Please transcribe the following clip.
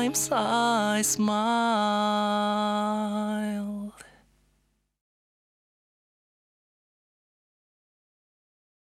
times I smile.